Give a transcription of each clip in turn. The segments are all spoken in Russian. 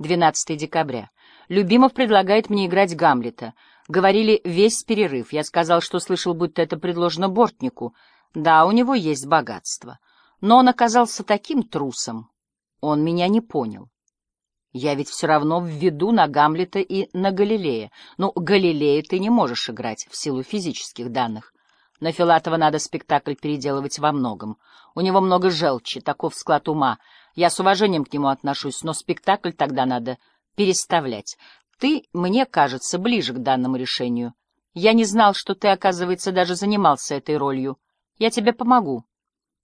12 декабря. Любимов предлагает мне играть Гамлета. Говорили весь перерыв. Я сказал, что слышал, будто это предложено Бортнику. Да, у него есть богатство. Но он оказался таким трусом. Он меня не понял. Я ведь все равно введу на Гамлета и на Галилея. Ну, Галилея ты не можешь играть в силу физических данных. На Филатова надо спектакль переделывать во многом. У него много желчи, таков склад ума. Я с уважением к нему отношусь, но спектакль тогда надо переставлять. Ты, мне кажется, ближе к данному решению. Я не знал, что ты, оказывается, даже занимался этой ролью. Я тебе помогу.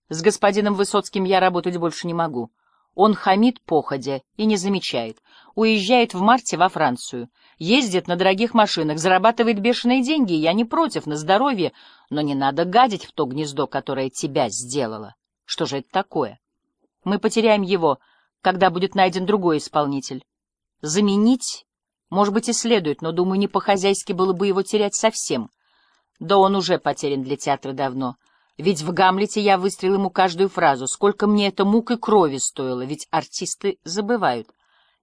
С господином Высоцким я работать больше не могу. Он хамит походя и не замечает. Уезжает в марте во Францию. Ездит на дорогих машинах, зарабатывает бешеные деньги. Я не против, на здоровье, но не надо гадить в то гнездо, которое тебя сделало. Что же это такое? Мы потеряем его, когда будет найден другой исполнитель. Заменить, может быть, и следует, но, думаю, не по-хозяйски было бы его терять совсем. Да он уже потерян для театра давно. Ведь в «Гамлете» я выстрелил ему каждую фразу. Сколько мне это мук и крови стоило, ведь артисты забывают.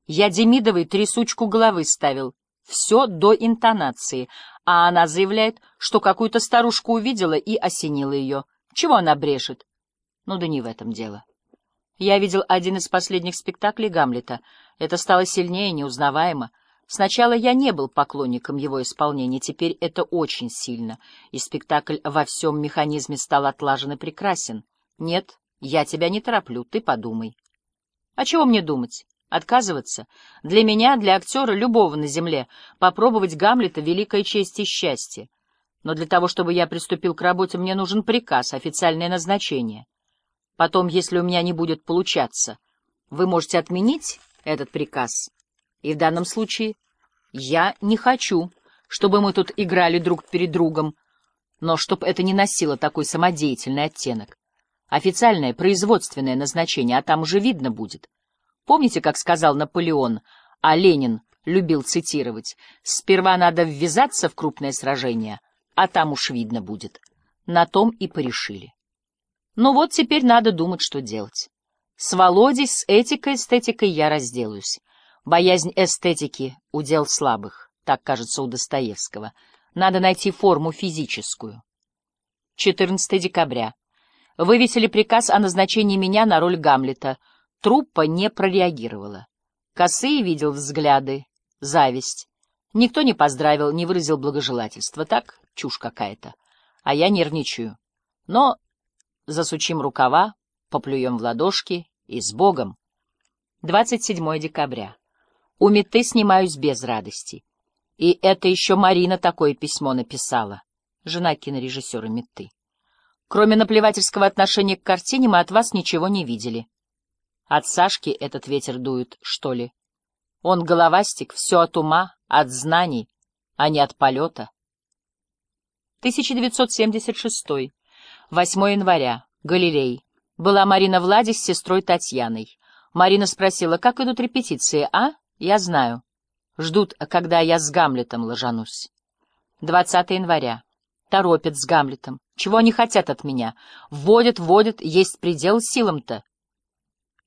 Я Демидовой трясучку головы ставил. Все до интонации. А она заявляет, что какую-то старушку увидела и осенила ее. Чего она брешет? Ну да не в этом дело. Я видел один из последних спектаклей Гамлета. Это стало сильнее, неузнаваемо. Сначала я не был поклонником его исполнения, теперь это очень сильно, и спектакль во всем механизме стал отлажен и прекрасен. Нет, я тебя не тороплю, ты подумай. А чего мне думать? Отказываться? Для меня, для актера, любого на земле, попробовать Гамлета — великая честь и счастье. Но для того, чтобы я приступил к работе, мне нужен приказ, официальное назначение. Потом, если у меня не будет получаться, вы можете отменить этот приказ. И в данном случае я не хочу, чтобы мы тут играли друг перед другом, но чтобы это не носило такой самодеятельный оттенок. Официальное производственное назначение, а там уже видно будет. Помните, как сказал Наполеон, а Ленин любил цитировать, «Сперва надо ввязаться в крупное сражение, а там уж видно будет». На том и порешили. Ну вот теперь надо думать, что делать. С Володей, с этикой, эстетикой я разделаюсь. Боязнь эстетики — удел слабых, так кажется у Достоевского. Надо найти форму физическую. 14 декабря. Вывесили приказ о назначении меня на роль Гамлета. Труппа не прореагировала. Косые видел взгляды, зависть. Никто не поздравил, не выразил благожелательства. Так, чушь какая-то. А я нервничаю. Но засучим рукава, поплюем в ладошки и с Богом. 27 декабря. У Меты снимаюсь без радости. И это еще Марина такое письмо написала, жена кинорежиссера Метты. Кроме наплевательского отношения к картине, мы от вас ничего не видели. От Сашки этот ветер дует, что ли? Он головастик, все от ума, от знаний, а не от полета. 1976. 8 января. Галилей. Была Марина Влади с сестрой Татьяной. Марина спросила, как идут репетиции, а? Я знаю. Ждут, когда я с Гамлетом ложанусь. 20 января. Торопят с Гамлетом. Чего они хотят от меня? Вводят, вводят, есть предел силам-то.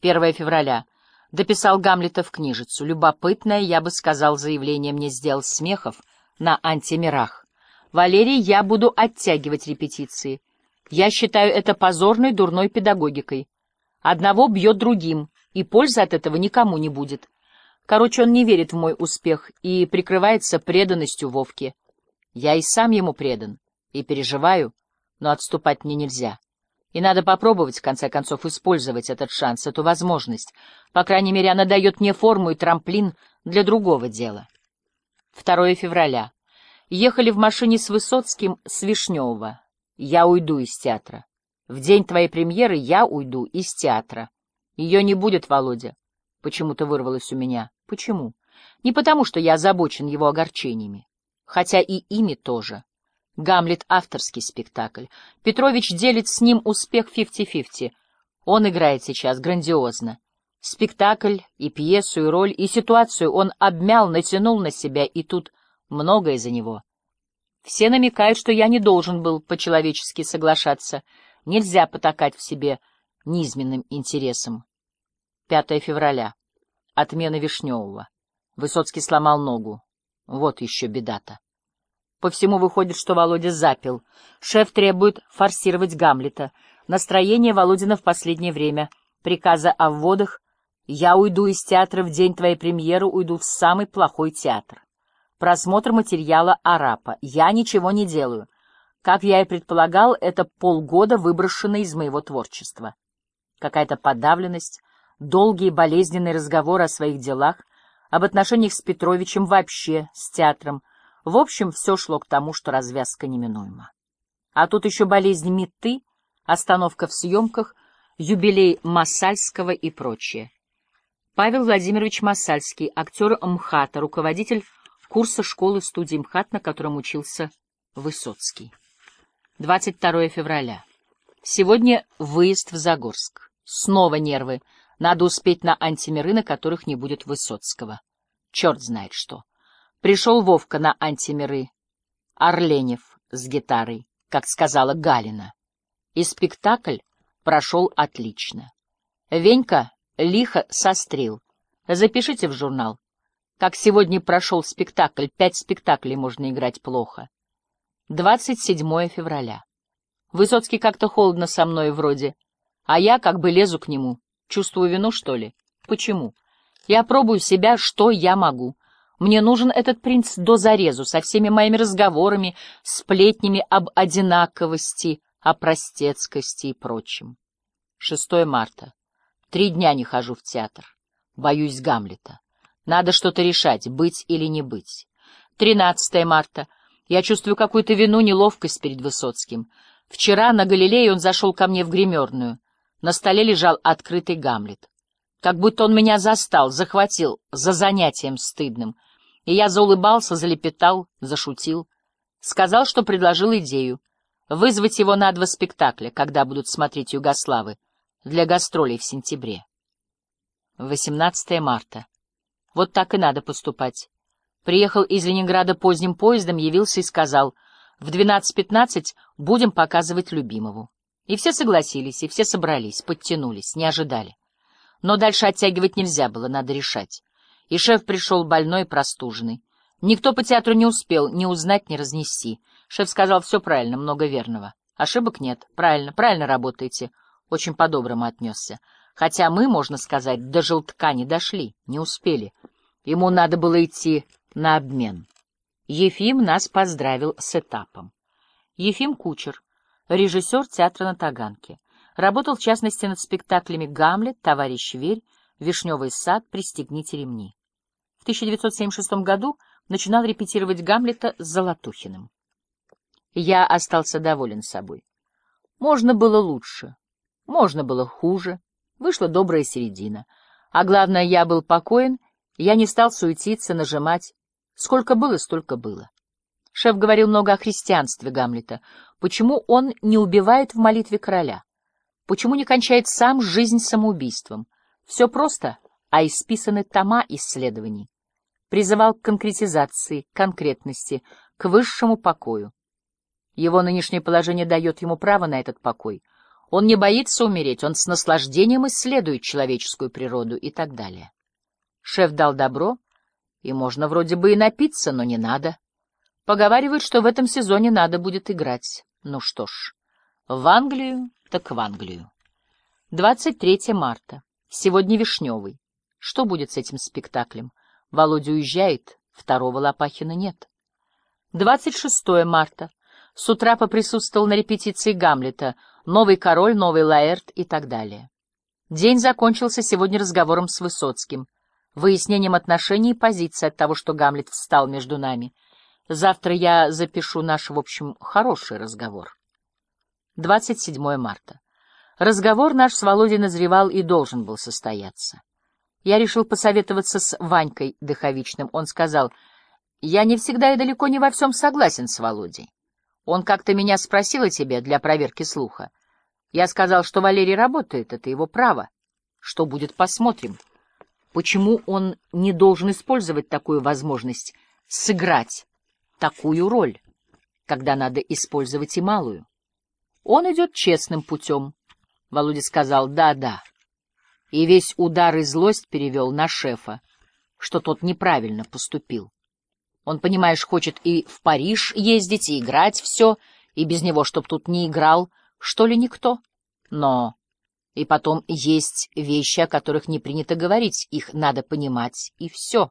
1 февраля. Дописал Гамлета в книжицу. Любопытное, я бы сказал, заявление мне сделал Смехов на антимирах. Валерий, я буду оттягивать репетиции. Я считаю это позорной дурной педагогикой. Одного бьет другим, и пользы от этого никому не будет. Короче, он не верит в мой успех и прикрывается преданностью Вовке. Я и сам ему предан, и переживаю, но отступать мне нельзя. И надо попробовать, в конце концов, использовать этот шанс, эту возможность. По крайней мере, она дает мне форму и трамплин для другого дела. 2 февраля. Ехали в машине с Высоцким с Вишневого. Я уйду из театра. В день твоей премьеры я уйду из театра. Ее не будет, Володя. Почему-то вырвалось у меня. Почему? Не потому, что я озабочен его огорчениями. Хотя и ими тоже. Гамлет — авторский спектакль. Петрович делит с ним успех фифти-фифти. Он играет сейчас грандиозно. Спектакль и пьесу, и роль, и ситуацию он обмял, натянул на себя, и тут многое за него. Все намекают, что я не должен был по-человечески соглашаться. Нельзя потакать в себе низменным интересам. 5 февраля. отмена Вишневого. Высоцкий сломал ногу. Вот еще беда-то. По всему выходит, что Володя запил. Шеф требует форсировать Гамлета. Настроение Володина в последнее время. Приказа о вводах. Я уйду из театра в день твоей премьеры, уйду в самый плохой театр. Просмотр материала Арапа. Я ничего не делаю. Как я и предполагал, это полгода выброшено из моего творчества. Какая-то подавленность, долгие болезненные разговоры о своих делах, об отношениях с Петровичем вообще, с театром. В общем, все шло к тому, что развязка неминуема. А тут еще болезнь меты, остановка в съемках, юбилей Массальского и прочее. Павел Владимирович Массальский, актер МХАТа, руководитель курса школы-студии МХАТ, на котором учился Высоцкий. 22 февраля. Сегодня выезд в Загорск. Снова нервы. Надо успеть на антимиры, на которых не будет Высоцкого. Черт знает что. Пришел Вовка на антимиры. Орленев с гитарой, как сказала Галина. И спектакль прошел отлично. Венька лихо сострил. Запишите в журнал. Как сегодня прошел спектакль, пять спектаклей можно играть плохо. 27 февраля. Высоцкий как-то холодно со мной вроде, а я как бы лезу к нему. Чувствую вину, что ли? Почему? Я пробую себя, что я могу. Мне нужен этот принц до зарезу, со всеми моими разговорами, сплетнями об одинаковости, о простецкости и прочем. 6 марта. Три дня не хожу в театр. Боюсь Гамлета. Надо что-то решать, быть или не быть. 13 марта. Я чувствую какую-то вину, неловкость перед Высоцким. Вчера на Галилее он зашел ко мне в гримерную. На столе лежал открытый Гамлет. Как будто он меня застал, захватил за занятием стыдным. И я заулыбался, залепетал, зашутил. Сказал, что предложил идею. Вызвать его на два спектакля, когда будут смотреть Югославы, для гастролей в сентябре. 18 марта. Вот так и надо поступать. Приехал из Ленинграда поздним поездом, явился и сказал, в 12.15 будем показывать Любимову. И все согласились, и все собрались, подтянулись, не ожидали. Но дальше оттягивать нельзя было, надо решать. И шеф пришел больной и простуженный. Никто по театру не успел ни узнать, ни разнести. Шеф сказал, все правильно, много верного. Ошибок нет. Правильно, правильно работаете. Очень по-доброму отнесся. Хотя мы, можно сказать, до желтка не дошли, не успели. Ему надо было идти на обмен. Ефим нас поздравил с этапом. Ефим Кучер, режиссер театра на Таганке. Работал, в частности, над спектаклями «Гамлет», «Товарищ Верь», «Вишневый сад», «Пристегните ремни». В 1976 году начинал репетировать Гамлета с Золотухиным. Я остался доволен собой. Можно было лучше, можно было хуже, вышла добрая середина. А главное, я был покоен, я не стал суетиться, нажимать. Сколько было, столько было. Шеф говорил много о христианстве Гамлета. Почему он не убивает в молитве короля? Почему не кончает сам жизнь самоубийством? Все просто, а исписаны тома исследований. Призывал к конкретизации, конкретности, к высшему покою. Его нынешнее положение дает ему право на этот покой. Он не боится умереть, он с наслаждением исследует человеческую природу и так далее. Шеф дал добро, и можно вроде бы и напиться, но не надо. Поговаривают, что в этом сезоне надо будет играть. Ну что ж, в Англию так в Англию. 23 марта. Сегодня Вишневый. Что будет с этим спектаклем? Володя уезжает, второго Лопахина нет. 26 марта. С утра поприсутствовал на репетиции Гамлета, новый король, новый Лаэрт и так далее. День закончился сегодня разговором с Высоцким, выяснением отношений и позиции от того, что Гамлет встал между нами. Завтра я запишу наш, в общем, хороший разговор. 27 марта. Разговор наш с Володей назревал и должен был состояться. Я решил посоветоваться с Ванькой Дыховичным. Он сказал, «Я не всегда и далеко не во всем согласен с Володей. Он как-то меня спросил о тебе для проверки слуха. Я сказал, что Валерий работает, это его право. Что будет, посмотрим. Почему он не должен использовать такую возможность сыграть такую роль, когда надо использовать и малую?» Он идет честным путем. Володя сказал «да-да». и весь удар и злость перевел на шефа, что тот неправильно поступил. Он, понимаешь, хочет и в Париж ездить, и играть все, и без него, чтоб тут не играл, что ли, никто. Но и потом есть вещи, о которых не принято говорить, их надо понимать, и все.